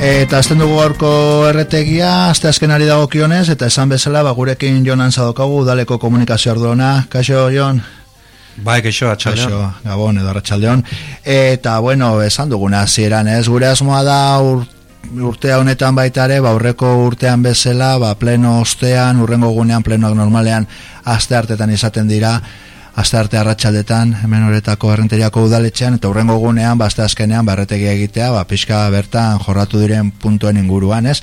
Eta azten dugu gaurko erretegia, azte azkenari dago kionez, eta esan bezala, ba, gurekin jonan zadokagu, udaleko komunikazio arduona. Kaixo, Jon? Bai, kaixo, atxaldeon. Gabon, edo atxaldeon. Eta, bueno, esan duguna zieran, ez? Gure asmoa da ur, urtea honetan baita ere, ba, urreko urtean bezala, ba, pleno ostean, urrengo gunean, plenoak normalean, aste hartetan izaten dira, aste arte arratsaldetan hemen horretako errenteriako udaletxean eta urrengo gunean baste azkenean barretegia egitea ba pixka bertan jorratu diren puntuen inguruan ez?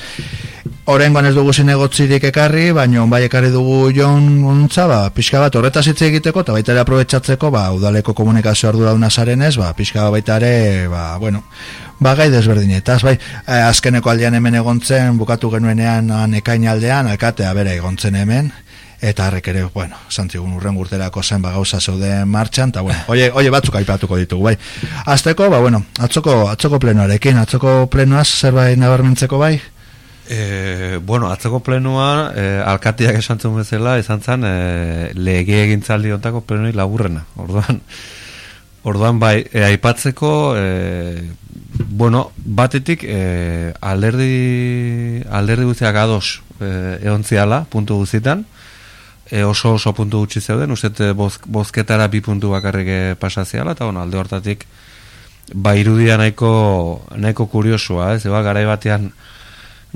Horengoan ez dugu zinegotzirik ekarri, baina bai ekarri dugu jon untza, ba, pixka bat horretaz hitz egiteko, eta baita ere aprobetsatzeko, ba, udaleko komunikazio ardura duna zarenez, ba, pixka baita ere, ba, bueno, ba, gai desberdinetaz, bai, eh, azkeneko aldean hemen egontzen, bukatu genuenean ekain aldean, alkatea bere egontzen hemen, eta harrek ere, bueno, santzigun urren urterako zen gauza zeuden martxan, eta bueno, oie, oie batzuk aipatuko ditugu, bai. Azteko, ba, bueno, atzoko, atzoko plenoarekin, atzoko plenoaz zerbait nabarmentzeko bai? E, bueno, atzoko plenoa, e, alkatiak esan zuen bezala, izan zen, e, lege egintzaldi ontako plenoi laburrena, orduan, orduan bai, e, aipatzeko, e, bueno, batetik, e, alderdi, alderdi guztiak ados, e, egon ziala, puntu guztietan, e, oso oso puntu gutxi zeuden, uste bozketara bi puntu bakarrik e, pasaziala, eta bueno, alde hortatik ba irudia nahiko, nahiko kuriosua, ez, eba, garai batean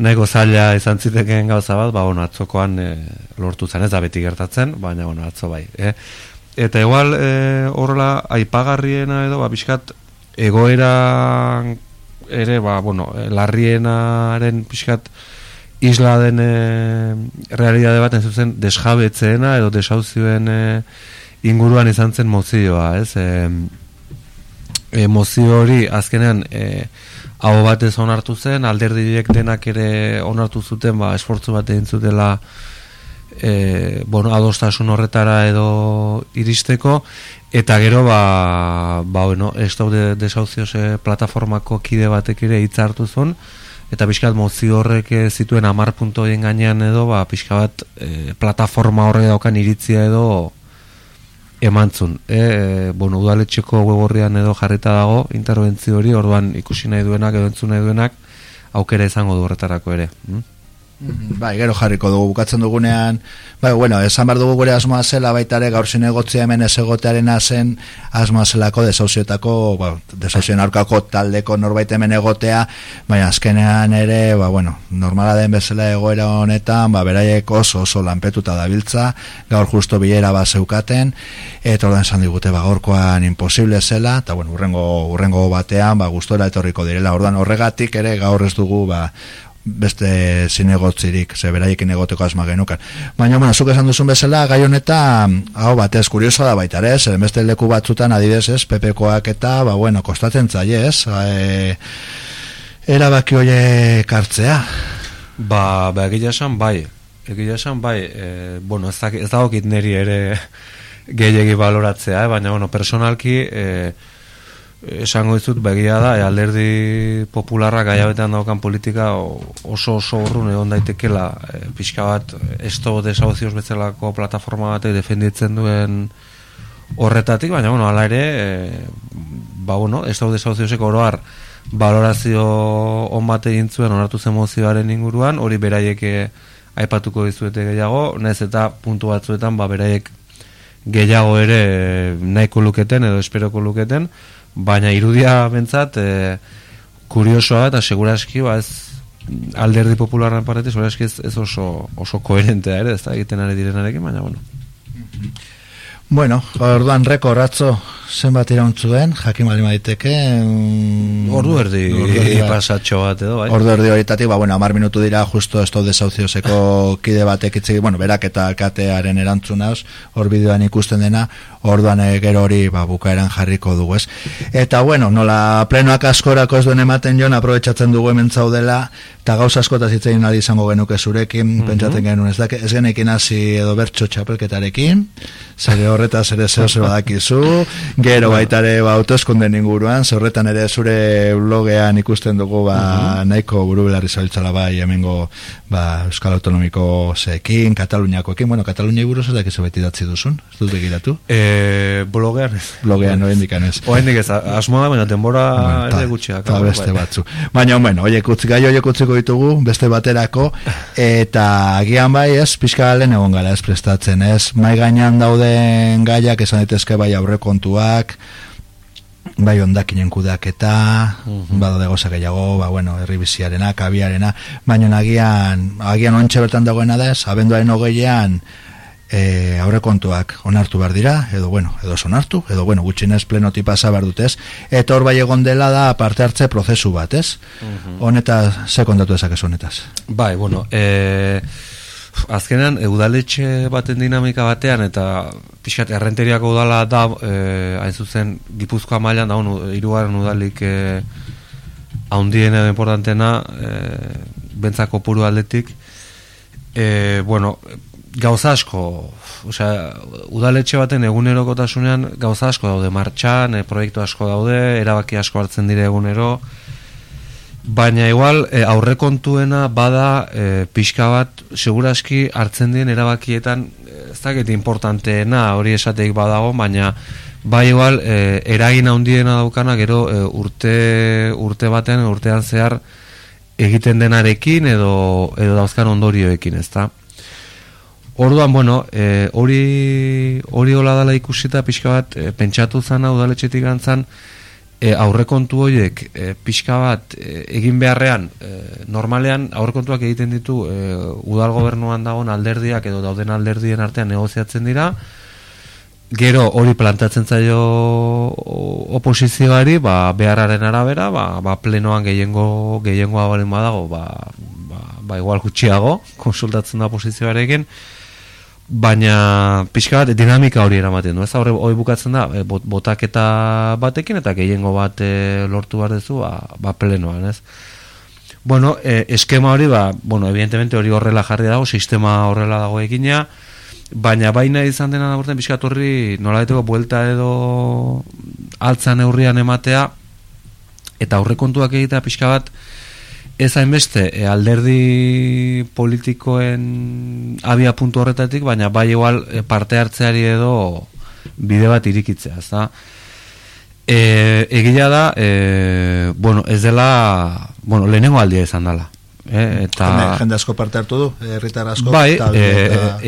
nahiko zaila izan ziteken gauza bat, ba, bueno, atzokoan e, lortu zen ez da beti gertatzen, baina, bueno, atzo bai. E, eta igual, e, horrela, aipagarriena edo, ba, biskat, egoera ere, ba, bueno, larrienaren pixkat, isla den e, realidade bat zuzen desjabetzeena edo desauzioen e, inguruan izan zen mozioa, ez? E, e, mozio hori azkenean e, hau batez onartu zen, alderdiek denak ere onartu zuten, ba, esfortzu bat egin zutela e, bueno, adostasun horretara edo iristeko, eta gero, ba, ba bueno, ez daude desauzioze plataformako kide batek ere hitza hartu zuen, eta pixkat mozio horrek eh, zituen amar puntoien gainean edo, ba, pixka bat e, plataforma horrek daukan iritzia edo emantzun. E, bueno, udaletxeko weborian edo jarrita dago interbentzio hori, orduan ikusi nahi duenak edo entzun nahi duenak aukera izango du horretarako ere. Hm? Bai, gero jarriko dugu bukatzen dugunean, bai, bueno, esan behar dugu gure asmoa zela baita ere gaur zinegotzia hemen ez egotearen azen asmoa zelako desauzietako, ba, desauzien aurkako taldeko norbait hemen egotea, baina azkenean ere, ba, bueno, normala den bezala egoera honetan, ba, beraiek oso oso lanpetuta dabiltza, gaur justo bilera ba zeukaten, eta ordan esan digute, ba, gaurkoan imposible zela, eta bueno, urrengo, urrengo batean, ba, gustora etorriko direla, ordan horregatik ere gaur ez dugu, ba, beste zinegotzirik, ze beraiekin egoteko asma genukan. Baina, bueno, zuk esan duzun bezala, gai honetan, hau batez, kurioso da baita, ez? Beste leku batzutan adidez, ez? Pepekoak eta, ba, bueno, kostatzen zai, ez? E, erabaki hoie kartzea. Ba, ba, egia esan, bai. Egia esan, bai. E, bueno, ez, ez da neri ere gehiagi baloratzea, eh? baina, bueno, personalki, eh, esango dizut begia da e, alderdi popularrak gaiabetan daukan politika oso oso urrun egon daitekela e, pixka bat esto desauzioz bezalako plataforma bat defenditzen duen horretatik, baina bueno, ala ere e, ba bueno, esto desauziozeko oroar valorazio on bat egin zuen onartu zen mozioaren inguruan, hori beraiek e, aipatuko dizuete gehiago, nez eta puntu batzuetan ba beraiek gehiago ere e, nahiko luketen edo esperoko luketen, baina irudia bentzat e, kuriosoa eta seguraski ba ez alderdi popularren parete seguraski ez, ez oso, oso koherentea ere ez da egiten ari direnarekin baina bueno Bueno, orduan rekorratzo zenbat irauntzu den, jakin bali maiteke. Mm, ordu erdi, pasatxo bat edo, bai. Ordu erdi horietatik, ba, bueno, amar minutu dira, justo esto desauzioseko kide batek itzegi, bueno, berak eta katearen erantzunaz, hor bideoan ikusten dena, orduan eh, gero hori, ba, bukaeran jarriko dugu, ez. Eta, bueno, nola plenoak askorako ez duen ematen joan, aprobetsatzen dugu hemen zaudela, eta gauz askota zitzein ari izango genuke zurekin, mm -hmm. pentsatzen genuen, ez, da, ez genekin hasi edo bertso txapelketarekin, zare hor horretaz ere zeo zer badakizu, gero baitare ba, autoeskunden inguruan, zerretan ere zure blogean ikusten dugu ba, uh nahiko buru belarri zabiltzala bai, hemengo ba, Euskal Autonomiko zeekin, Kataluniakoekin, bueno, Katalunia buruz ez dakizu beti datzi duzun, ez dut begiratu? E, blogean. Blogean, no indikan ez. Oendik ez, asmoa da, baina denbora ere gutxiak. Ta beste bai. batzu. Baina, bueno, oiek utzi, gai oiek utziko ditugu, beste baterako, eta agian bai ez, pixka galen egon gara ez prestatzen ez, mai gainean dauden gaiak esan daitezke bai aurrekontuak, bai ondakinen kudaketa, uh -huh. bada gehiago, ba, bueno, herribiziarena, kabiarena, baina agian, agian ontxe bertan dagoena da abenduaren hogeian, e, aurrekontuak onartu behar dira, edo bueno, edo sonartu, edo bueno, gutxinez plenoti pasa behar dutez, eta hor bai egon dela da parte hartze prozesu bat, ez? Honeta, ze kontatu ezak honetaz? Bai, bueno, e, azkenean, udaletxe baten dinamika batean, eta pixkat, errenteriako udala da, e, hain zuzen, gipuzkoa mailan da, irugarren udalik e, haundien edo importantena, e, bentzako puru aldetik, e, bueno, gauza asko, osea, udaletxe baten egunerokotasunean gauza asko daude martxan, e, proiektu asko daude, erabaki asko hartzen dire egunero, baina igual e, aurrekontuena bada e, pixka bat seguraski hartzen dien erabakietan ez dakit importanteena hori esateik badago, baina bai igual e, eragin handiena daukana gero e, urte, urte baten, urtean zehar egiten denarekin edo, edo dauzkan ondorioekin, ezta? Orduan, bueno, e, hori hori hola dala ikusita pixka bat e, pentsatu zana udaletxetik gantzan e, aurrekontu horiek e, pixka bat e, egin beharrean e, normalean aurrekontuak egiten ditu e, udal gobernuan dagoen alderdiak edo dauden alderdien artean negoziatzen dira. Gero hori plantatzen zaio oposizioari ba, beharraren arabera ba, ba plenoan gehiengo gehiengoa balen badago ba, ba, ba igual gutxiago konsultatzen da oposizioarekin baina pixka bat dinamika hori eramaten du, ez? Hori, hori bukatzen da e, botaketa batekin eta gehiengo bat e, lortu behar dezu ba, ba plenoan, ez? Bueno, e, eskema hori ba, bueno, evidentemente hori horrela jarri dago sistema horrela dago egina baina baina izan dena da borten pixka horri nola buelta edo altzan neurrian ematea eta aurrekontuak egitea pixka bat ez hainbeste e, alderdi politikoen abia puntu horretatik, baina bai igual e, parte hartzeari edo bide bat irikitzea, ez da? E, egila da, e, bueno, ez dela, bueno, lehenengo aldia izan dela. E, eta jende asko parte hartu du, herritar asko bai, e,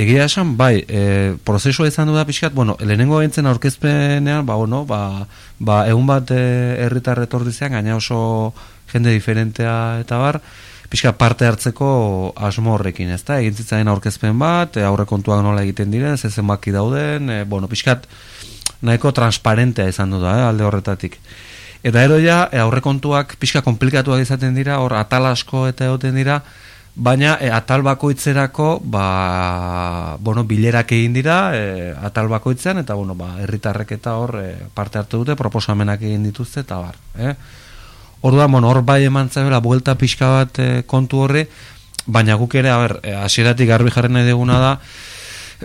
egia esan, bai e, prozesua izan du da pixkat, bueno, lehenengo entzen aurkezpenean, ba, bueno, ba, ba, egun bat herritar retordizean, gaina oso jende diferentea eta bar, pixka parte hartzeko asmo horrekin, ez da? Egin zitzaren aurkezpen bat, e, aurre kontuak nola egiten diren, zezen baki dauden, e, bueno, pixkat nahiko transparentea izan du da, eh, alde horretatik. Eta ero ja, e, aurre kontuak pixka komplikatuak izaten dira, hor atal asko eta egoten dira, baina e, atal bakoitzerako ba, bueno, bilerak egin dira e, atal bakoitzean eta bueno, ba, herritarrek eta hor e, parte hartu dute proposamenak egin dituzte eta bar eh? Orduan, bueno, hor bai eman zabela, buelta pixka bat e, kontu horre, baina guk ere, a ber, eh, hasieratik garbi jarri nahi deguna da,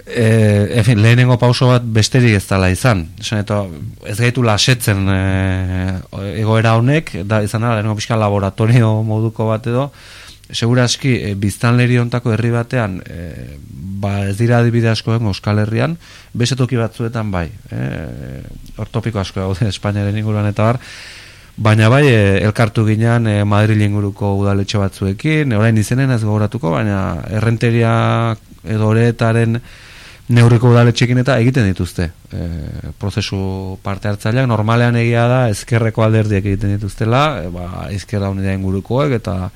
e, en fin, lehenengo pauso bat besterik ez dala izan. Esan, eta ez gaitu lasetzen e, egoera honek, da izan da, lehenengo pixka laboratorio moduko bat edo, segura aski, e, biztan leri ontako herri batean, e, ba ez dira adibide asko den Euskal Herrian, beste toki batzuetan bai, e, ortopiko asko daude Espainiaren inguruan eta bar, Baina bai, e, elkartu ginean e, Madrid inguruko udaletxe batzuekin, orain izenen ez gogoratuko, baina errenteria edo horretaren neurriko udaletxekin eta egiten dituzte. E, prozesu parte hartzaileak, normalean egia da, ezkerreko alderdiek egiten dituztela, e, ba, ezkerra unidea ingurukoek, eta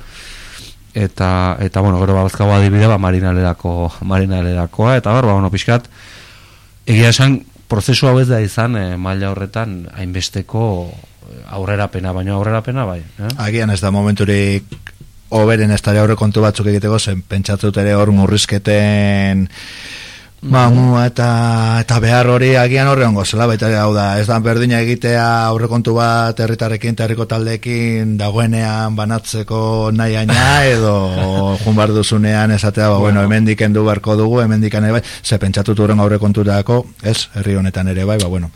eta, eta bueno, gero babazkago adibide, ba, marinalerako, marinalerakoa, eta bar, ba, bueno, pixkat, egia esan, prozesu hau ez da izan, e, maila horretan, hainbesteko aurrera pena, baina aurrera pena bai. Eh? Agian ez da momenturik oberen ez aurre kontu batzuk egiteko zen pentsatzut ere hor murrizketen Ba, mu, eta, eta behar hori agian horre ongo zela, baita hau da, ez da berdina egitea aurrekontu bat herritarrekin, herriko taldekin dagoenean banatzeko nahi aina, edo jun bar duzunean esatea, ba, bueno, hemen dikendu beharko dugu, hemen ere bai, ze pentsatu duren aurrekontu dako, ez, herri honetan ere bai, ba, bueno.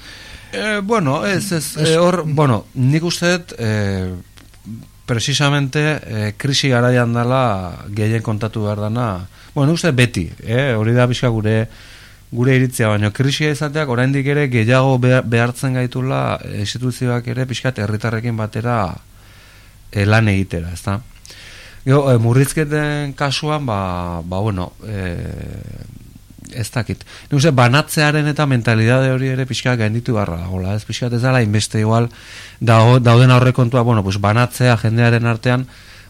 Eh, bueno, ez, ez, eh, hor, bueno, nik uste, eh, precisamente, eh, krisi garaian dela gehien kontatu behar dana, Bueno, uste beti, eh? hori da bizka gure gure iritzia, baina krisia izateak oraindik ere gehiago behartzen gaitula instituzioak ere pixkat herritarrekin batera e, lan egitera, ezta? Gero, e, murrizketen kasuan, ba, ba bueno, e, ez dakit. Nik uste, banatzearen eta mentalidade hori ere pixka gainditu barra dagoela, ez pixkat ez dala inbeste igual, dauden aurrekontua, bueno, pues banatzea jendearen artean,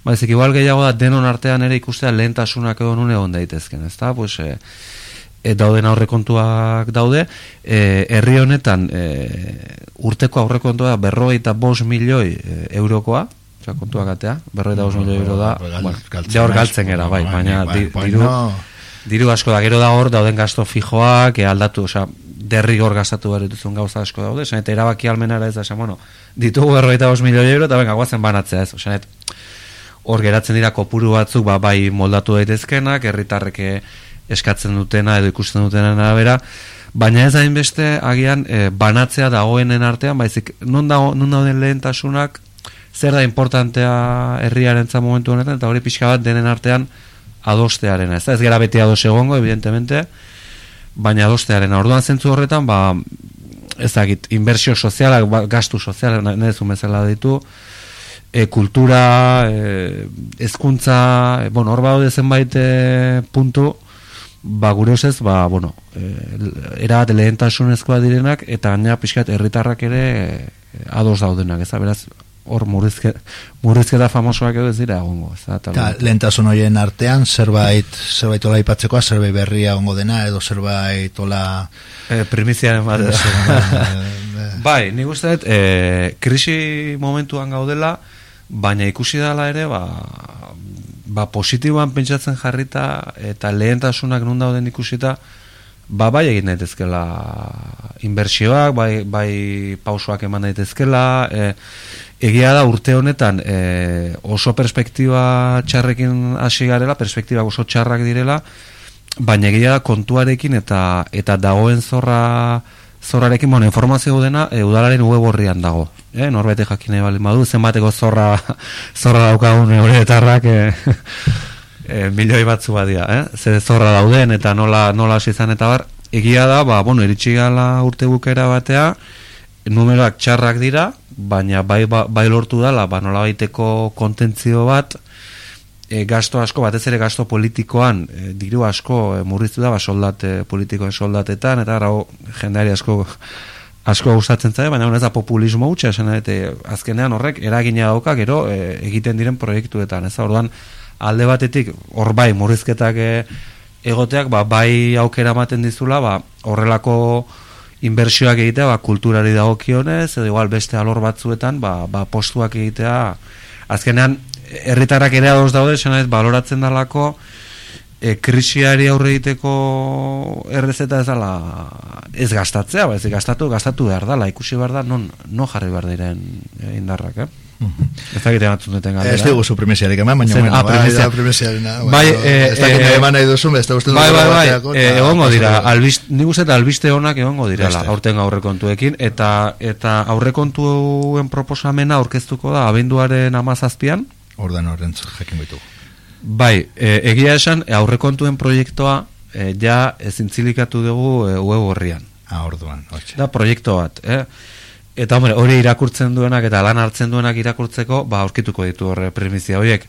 Ba, igual gehiago da denon artean ere ikustea lehentasunak edo nune egon daitezken, ez da? Pues, e, e, dauden aurrekontuak daude, e, herri honetan e, urteko aurrekontua berroi eta bos milioi e, eurokoa, oza, kontuak atea, berroi bos milioi euro da, bueno, hor galtzen gara, bai, baina diru, diru asko da, gero da hor, dauden gasto fijoak, e, aldatu, oza, derri hor gastatu behar dituzun gauza asko daude, eta erabaki almenara ez da, bueno, ditugu berroi bos milioi euro, eta venga, guazen banatzea ez, oza, hor geratzen dira kopuru batzuk ba, bai moldatu daitezkenak, herritarreke eskatzen dutena edo ikusten dutena arabera, baina ez hainbeste agian e, banatzea dagoenen artean, baizik non dago non dauden lehentasunak zer da importantea herriaren za momentu honetan eta hori pixka bat denen artean adostearen, ez. Ez gara beti ados egongo, evidentemente, baina adostearen, orduan zentzu horretan, ba, ez dakit, inversio sozialak, ba, gastu sozialak, nahi bezala ditu, e, kultura, e, ezkuntza, e, bueno, hor baude zenbait e, puntu, ba gure osez, ba, bueno, e, erabat lehentasunezkoa direnak, eta gaina pixkat herritarrak ere e, ados daudenak, ez beraz, hor murrizke, murrizketa famosoak edo ez dira egongo. Ez da, lehentasun horien artean, zerbait, zerbait ola ipatzekoa, zerbait berria egongo dena, edo zerbait ola... E, primizia bat. bai, nik uste dut, e, krisi momentuan gaudela, baina ikusi dela ere ba, ba positiboan pentsatzen jarrita eta lehentasunak nun dauden ikusita ba bai egin daitezkela inbertsioak bai, bai pausoak eman daitezkela e, egia da urte honetan e, oso perspektiba txarrekin hasi garela perspektiba oso txarrak direla baina egia da kontuarekin eta eta dagoen zorra zorrarekin, bueno, informazio dena e, udalaren web horrian dago. Eh, norbete jakin bali madu, zenbateko zorra, zorra daukagun horretarrak e, e, milioi batzu badia, eh? Zer zorra dauden eta nola, nola izan eta bar, egia da, ba, bueno, iritsi gala urte bukera batea, numeroak txarrak dira, baina bai, ba, bai lortu dala, ba, nola baiteko kontentzio bat, e, gasto asko, batez ere gasto politikoan, e, diru asko e, murriztu da, ba, soldate, politikoen soldatetan, eta gara, jendeari asko asko gustatzen zaie, baina ez da populismo hutsa, esan azkenean horrek eragina dauka gero e, egiten diren proiektuetan, ez orduan alde batetik hor bai murrizketak e, egoteak, ba, bai aukera ematen dizula, ba, horrelako inbertsioak egitea, ba, kulturari dagokionez, edo igual beste alor batzuetan, ba, ba, postuak egitea, azkenean herritarrak ere ados daude, ez, baloratzen dalako, e, krisiari aurre egiteko errezeta ez dala ez gastatzea, ba, ez gastatu, gastatu behar dala, ikusi behar da, non, non jarri behar diren e, indarrak, eh? Ez da gire batzun duten galdera. Ez dugu zu primesiarik eman, baina bueno, ah, bai, primesiarina. Bai, ez da gire eman nahi duzu, ez da uste bai, bai, bai, egongo dira, nik uste eta albiste honak egongo dira, aurten aurrekontuekin, eta eta aurrekontuen proposamena aurkeztuko da, abenduaren amazazpian, Ordan horren jakin baitu. Bai, e, egia esan, e, aurrekontuen proiektua e, ja ezintzilikatu dugu e, web horrian. Ah, orduan, Da, proiektu bat, eh? Eta, hombre, hori irakurtzen duenak eta lan hartzen duenak irakurtzeko, ba, aurkituko ditu horre premizia horiek.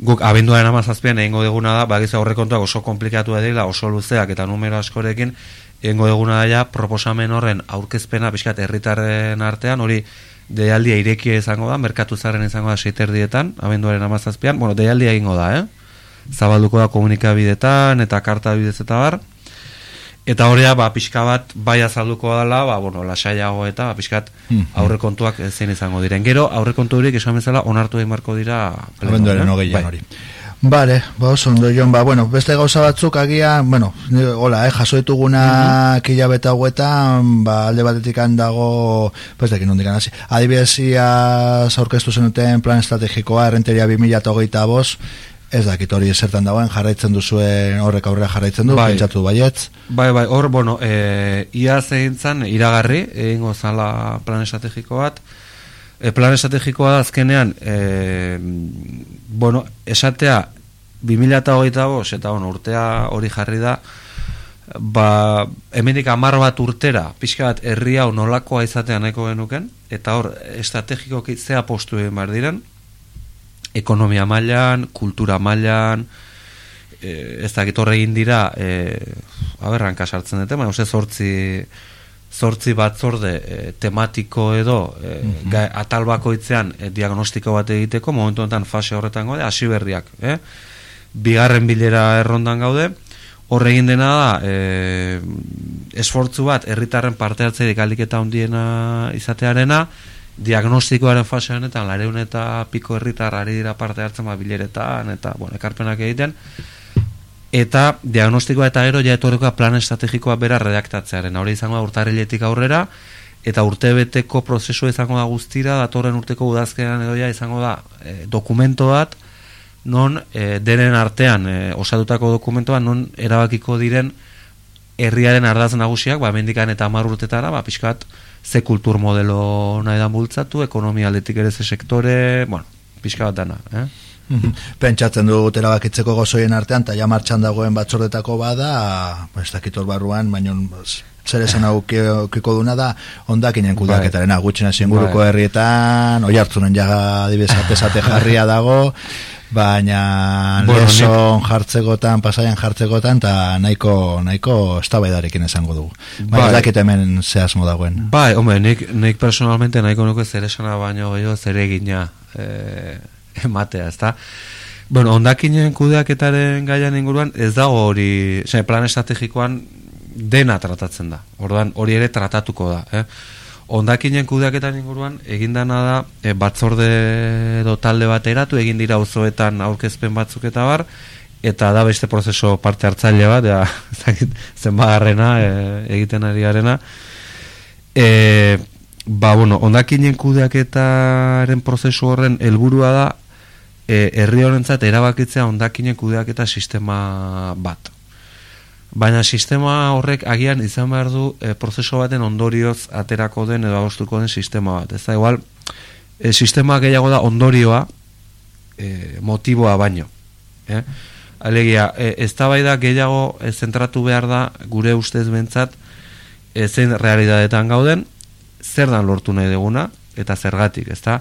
Guk, abenduaren amazazpian egingo deguna da, ba, aurrekontuak oso komplikatu dira, oso luzeak eta numero askorekin, egingo deguna da, ja, proposamen horren aurkezpena, pixkat, herritarren artean, hori, deialdia irekia izango da, merkatu zaren izango da seiterdietan, abenduaren amazazpian, bueno, deialdia egingo da, eh? Zabalduko da komunikabidetan eta karta bidez eta bar, eta horrea, ba, pixka bat, bai azalduko dela, ba, bueno, lasaiago eta, ba, pixkat, hmm. aurre kontuak zein izango diren. Gero, aurre kontu horiek esan bezala, onartu egin marko dira. Abenduaren hogeian bai. Bale, ba, oso ondo, Jon, ba, bueno, beste gauza batzuk agia, bueno, hola, eh, jaso dituguna kilabeta hauetan, ba, alde batetik handago, pues, dekin nondik hasi. Adibidez, ia aurkeztu zenuten plan estrategikoa, errenteria 2008 boz, ez dakit hori zertan dagoen, jarraitzen duzuen, horrek aurrera jarraitzen du, Bai. pentsatu baietz. Bai, bai, hor, bueno, e, ia zehintzan iragarri, egingo zala plan estrategiko bat. E, plan estrategikoa azkenean, e, bueno, esatea, 2008 bost, eta bueno, urtea hori jarri da, ba, hemenik amar bat urtera, pixka bat herri hau nolakoa izatea nahiko genuken, eta hor, estrategikoki zea postu egin behar diren, ekonomia mailan, kultura mailan, eh, ez dakit horre egin dira eh, aberranka sartzen dute, baina uste zortzi zortzi batzorde eh, tematiko edo eh, gai- atal bakoitzean eh, diagnostiko bat egiteko momentu honetan fase horretan gaude, hasi berriak eh? Bigarren bilera errondan gaude. Horre egin dena da eh, esfortzu bat herritarren parte hartzeirik aldiketa handiena izatearena diagnostikoaren fase honetan lareun eta piko herritar ari dira parte hartzen ba, bileretan eta bueno, ekarpenak egiten. Eta diagnostikoa eta gero ja etorrikoa plan estrategikoa bera redaktatzearen. Hori izango da urtarriletik aurrera eta urtebeteko prozesu izango da guztira datorren urteko udazkenan edo ja izango da e, dokumento bat non e, denen artean e, osatutako dokumentoa non erabakiko diren herriaren ardaz nagusiak, ba, mendikan eta hamar urtetara, ba, pixkat, ze kultur modelo nahi da bultzatu, ekonomia aldetik ere ze sektore, bueno, pixka bat dana, eh? Pentsatzen du erabakitzeko gozoien artean, eta ja martxan dagoen batzordetako bada, pues, dakitor barruan, baina zer esan aukiko duna da, ondakinen kudeaketarena, gutxen hasi inguruko Bai. herrietan, oi hartzunen jaga adibesate jarria dago, baina Bueno, leson jartzekotan, pasaian jartzekotan, eta nahiko, nahiko estabaidarekin esango dugu. Baina Bai. dakit hemen ze asmo dagoen. Bai, hombre, nik, nik personalmente nahiko nuke zer esana baino gehiago zer egina eh, ematea, ezta? Bueno, ondakinen kudeaketaren gaian inguruan ez dago hori, plan estrategikoan dena tratatzen da. Orduan hori ere tratatuko da, eh? Ondakinen kudeaketan inguruan egindana da e, batzorde edo talde bat eratu egin dira auzoetan aurkezpen batzuk eta bar eta da beste prozeso parte hartzaile bat dakit zenbagarrena e, egiten ari garena. E, ba bueno ondakinen kudeaketaren prozesu horren helburua da e, herri honentzat erabakitzea ondakinen kudeaketa sistema bat Baina sistema horrek agian izan behar du e, prozeso baten ondorioz aterako den edo agostuko den sistema bat. Ez da, igual, e, sistema gehiago da ondorioa e, motiboa baino. Eh? Alegia, e, ez da gehiago e, zentratu behar da gure ustez bentzat e, zein realidadetan gauden, zer dan lortu nahi duguna, eta zergatik, ez da?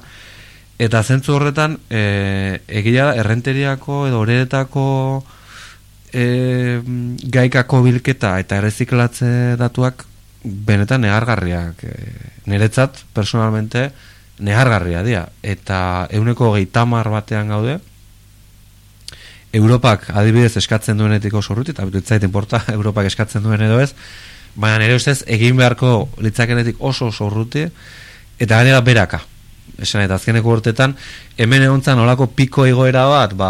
Eta zentzu horretan, e, egia errenteriako edo horeretako e, gaikako bilketa eta erreziklatze datuak benetan negargarriak e, niretzat personalmente negargarria dira. Eta euneko geitamar batean gaude Europak adibidez eskatzen duenetik oso urruti eta bitzait importa Europak eskatzen duen edo ez baina nire ustez egin beharko litzakenetik oso urruti eta gainera beraka esan eta azkeneko urtetan hemen egontzan olako piko igoera bat ba,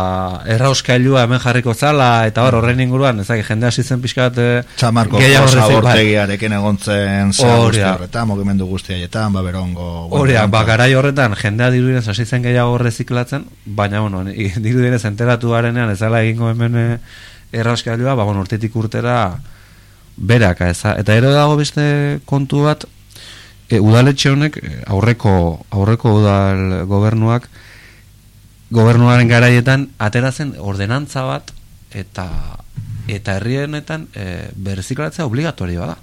errauskailua hemen jarriko zala eta hor horren inguruan ezak jende hasi zen pixkat eh, Txamarko horrezik, bai. egontzen horretan, mugimendu guzti haietan, ba, berongo... Horea, ba, garai horretan jendea dirudien hasi zen gehiago reziklatzen, baina, bueno, ni- dirudien ez enteratu garenean ez dela egingo hemen eh, errauskailua, ba, bueno, urtetik urtera beraka, eza. Eta ero dago beste kontu bat, e, udaletxe honek, e, aurreko, aurreko udal gobernuak, gobernuaren garaietan ateratzen ordenantza bat, eta eta herri honetan e, berziklatzea obligatorio da.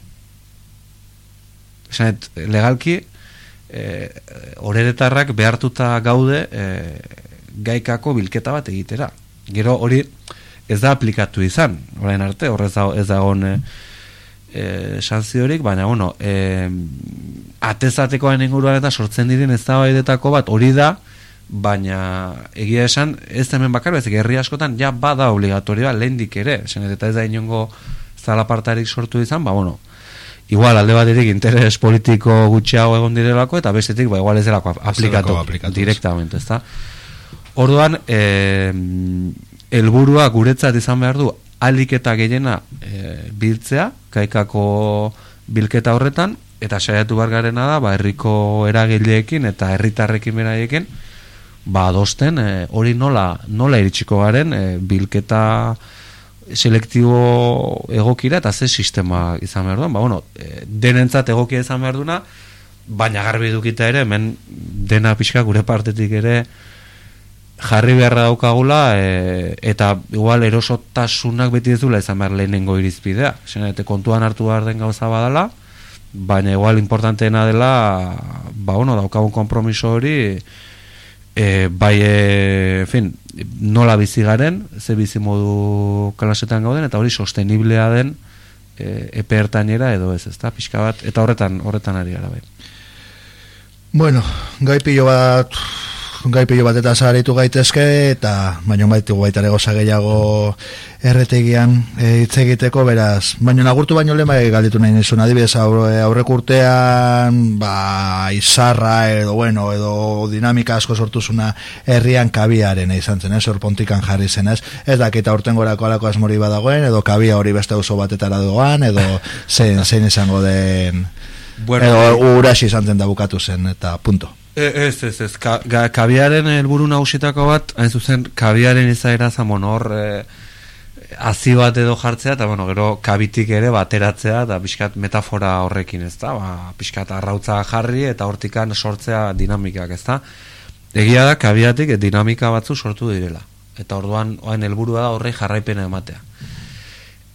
Esanet, legalki eh, oreretarrak behartuta gaude eh, gaikako bilketa bat egitera. Gero hori ez da aplikatu izan, orain arte, horrez da, ez da hon eh, eh, sanziorik, baina bueno, eh, atezatekoaren inguruan eta sortzen diren ez da bat hori da, baina egia esan ez hemen bakar bezik herri askotan ja bada obligatorioa lehendik ere, esan eta ez da inongo zalapartarik sortu izan, ba bueno, igual alde batetik interes politiko gutxiago egon direlako eta bestetik ba igual ez delako aplikatu, aplikatu. directamente, ezta? Orduan, e, elburua guretzat izan behar du, alik eta gehiena e, biltzea, kaikako bilketa horretan, eta saiatu bargarena da, ba, herriko eragileekin eta herritarrekin beraiekin, ba, adosten, e, hori nola, nola iritsiko garen, e, bilketa selektibo egokira eta ze sistema izan behar duen, ba, bueno, e, denentzat egokia izan behar duna, baina garbi dukita ere, men dena pixka gure partetik ere, jarri beharra daukagula e, eta igual erosotasunak beti ez dula izan behar lehenengo irizpidea. Zenete kontuan hartu behar den gauza badala, baina igual importanteena dela ba bueno, daukagun kompromiso hori e, bai e, fin, nola bizi garen, ze bizi modu klasetan gauden eta hori sosteniblea den e, epe ertainera edo ez, ezta? Pixka bat eta horretan horretan ari gara bai. Bueno, gai pilo bat gai pilo bat eta zaharitu gaitezke eta baino baitu baita goza gehiago erretegian e, hitz egiteko beraz, baino nagurtu baino lehen bai galditu nahi nizun. Adibidez aurre, aurrek urtean ba, izarra edo bueno edo dinamika asko sortuzuna herrian kabiaren izan zen, ez, orpontikan jarri zen ez, ez dakita urten gorako alako asmori badagoen, edo kabia hori beste oso batetara doan, edo zein, zein izango den bueno, edo urasi izan zen da bukatu zen, eta punto E, ez, ez, ez, ka, kabiaren helburu nagusitako bat, hain zuzen, kabiaren izaera zamon hor, e, azi bat edo jartzea, eta bueno, gero kabitik ere bateratzea, eta pixkat metafora horrekin, ez da, ba, pixkat arrautza jarri, eta hortikan sortzea dinamikak, ez da. Egia da, kabiatik dinamika batzu sortu direla. Eta orduan, oain helburua da horrei jarraipena ematea.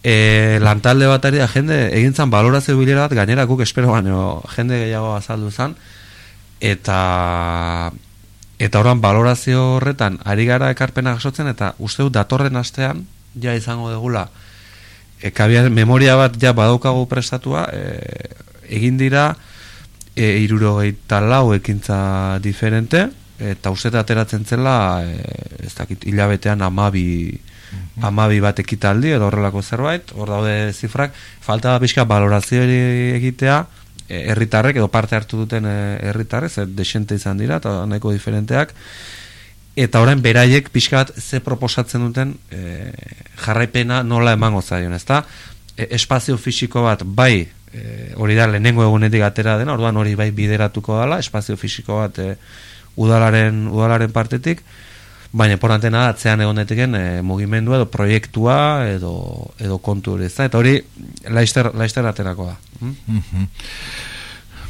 E, lantalde bat ari da, jende, egintzan balorazio bilera bat, gainera guk espero baino, jende gehiago azaldu zan, eta eta oran balorazio horretan ari gara ekarpena jasotzen eta uste dut datorren astean ja izango degula e, kabia, memoria bat ja badaukagu prestatua e, egin dira e, irurogeita lau ekintza diferente eta uste ateratzen zela e, ez dakit hilabetean amabi mhm. amabi bat ekitaldi edo horrelako zerbait hor daude zifrak falta da pixka balorazio egitea herritarrek edo parte hartu duten eh, herritarrek ze desente izan dira eta nahiko diferenteak eta orain beraiek pixkat ze proposatzen duten e, jarraipena nola emango zaion, ezta? E, espazio fisiko bat bai e, hori da lehenengo egunetik atera dena, orduan hori bai bideratuko dela, espazio fisiko bat e, udalaren, udalaren partetik, baina porantena atzean egonetiken e, mugimendua edo proiektua edo, edo kontu hori, ezta? Eta hori laister, laister aterako da. Mm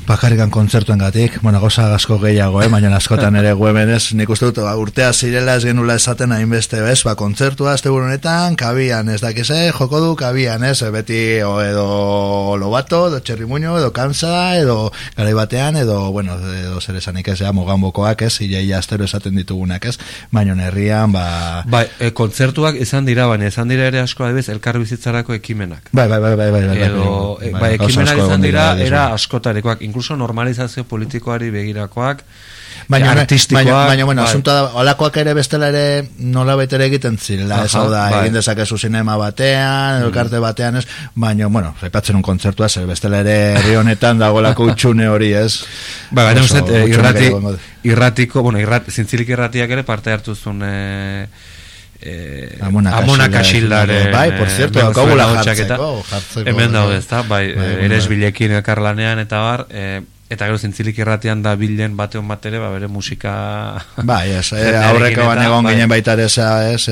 bakarrikan kontzertuen gatik, bueno, goza asko gehiago, eh? baina askotan ere guemenez, nik uste dut, ba, urtea zirela ez genula esaten hainbeste bez, ba, kontzertua azte burunetan, kabian, ez dakize, joko du, kabian, ez, beti, o, edo lobato, edo txerrimuño, edo kansa, edo garai batean, edo, bueno, edo zer esanik ez, ja, moganbokoak, ez, ia, ia, astero esaten ditugunak, ez, baina herrian, ba... Bai, e, kontzertuak izan dira, baina izan dira ere asko, adibez, elkar bizitzarako ekimenak. Bai, bai, bai, bai, bai, bai, edo, bai, bai, bai, ekimenak izan dira, era askotarekoak, incluso normalizazio politikoari begirakoak baina, artistikoak baina, baina bueno, bai. asunta da, olakoak ere bestela ere nola betere egiten zirela, ez hau da bai. egin dezakezu sinema batean, mm. elkarte batean ez, baina, bueno, repatzen un kontzertua zer bestela ere herri honetan dagolako utxune hori ez ba, baina uste, eh, irrati, irratiko, bueno, irrat, zintzilik irratiak ere parte hartu zuen eh, eh, amona, amona kasildare bai, por cierto, akabula jartzeko, jartzeko hemen daude, ez da, bai, bai eh, eres bilekin elkarlanean eta bar eh, eta gero zintzilik irratian da bilen bateon batere, ba, bere musika bai, ez, eh, aurreko egon bai. ginen baita ere, ez,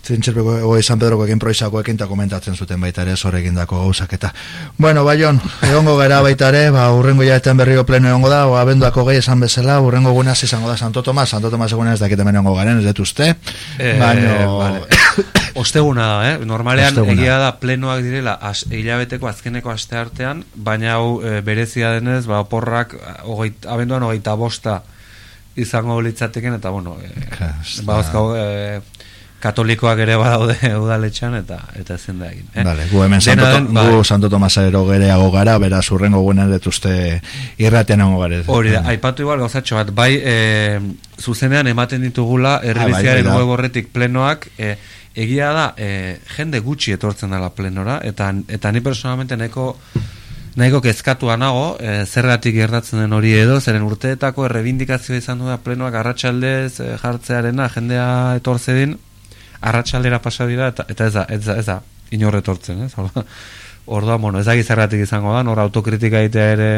eh, zintxerpeko ego San Pedroko egin proizako eta komentatzen zuten baita ere zorrekin dako gauzak eta bueno, baion, egongo gara baita ere ba, urrengo jaetan berriko pleno egongo da o, abenduako gehi esan bezala, urrengo gunaz izango da Santo Tomas, Santo Tomas egunez dakitemen egongo garen, ez detuzte eh, baino vale. osteguna da, eh? normalean Osteguna. egia da plenoak direla as, hilabeteko azkeneko aste artean baina hau e, berezia denez ba, oporrak ogeit, abenduan hogeita bosta izango litzateken eta bueno e, ba, e, katolikoak ere badaude udaletxan eta eta ezin da egin. Eh? Vale, gu hemen Santo, den, gu bai. Santo Tomasero gereago gara, beraz urrengo guen detuzte irratean hongo gare. Hori da, aipatu igual gozatxo bat, bai e, zuzenean ematen ditugula erbiziaren ah, bai, bai plenoak, e, egia da, e, jende gutxi etortzen dela plenora, eta, eta ni personalmente neko nahiko kezkatua nago, e, zergatik gertatzen den hori edo, zeren urteetako errebindikazioa izan du da plenoak arratsaldez e, jartzearena jendea etortze din, arratsaldera pasa dira eta, eta ez da, ez da, ez da, inor etortzen, ez? Orduan, bueno, ez da gizarratik izango da, nor autokritika egitea ere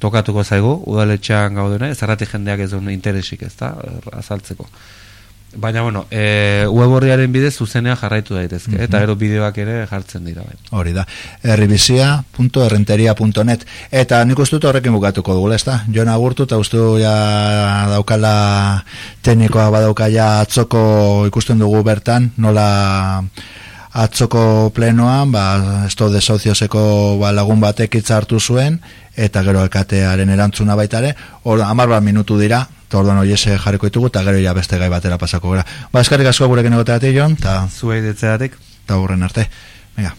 tokatuko zaigu, udaletxean gaudene, zerratik jendeak ez duen interesik, ez da, azaltzeko. Baina, bueno, e, web horriaren bidez zuzenean jarraitu daitezke, eta mhm. ero bideoak ere jartzen dira. Bai. Hori da, erribizia.errenteria.net Eta nik uste dut horrekin bukatuko dugu, ez da? Joan agurtu, eta uste ja daukala teknikoa badauka ja atzoko ikusten dugu bertan, nola atzoko plenoan, ba, esto de socioseko ba, lagun batek hartu zuen, eta gero ekatearen erantzuna baitare, hor, amar bat minutu dira, eta orduan hori ese jarriko ditugu, eta gero ja beste gai batera pasako gara. Ba, eskarrik asko gurekin egoteatik, Jon, eta... Zuei ditzeatik. Eta horren arte. Venga.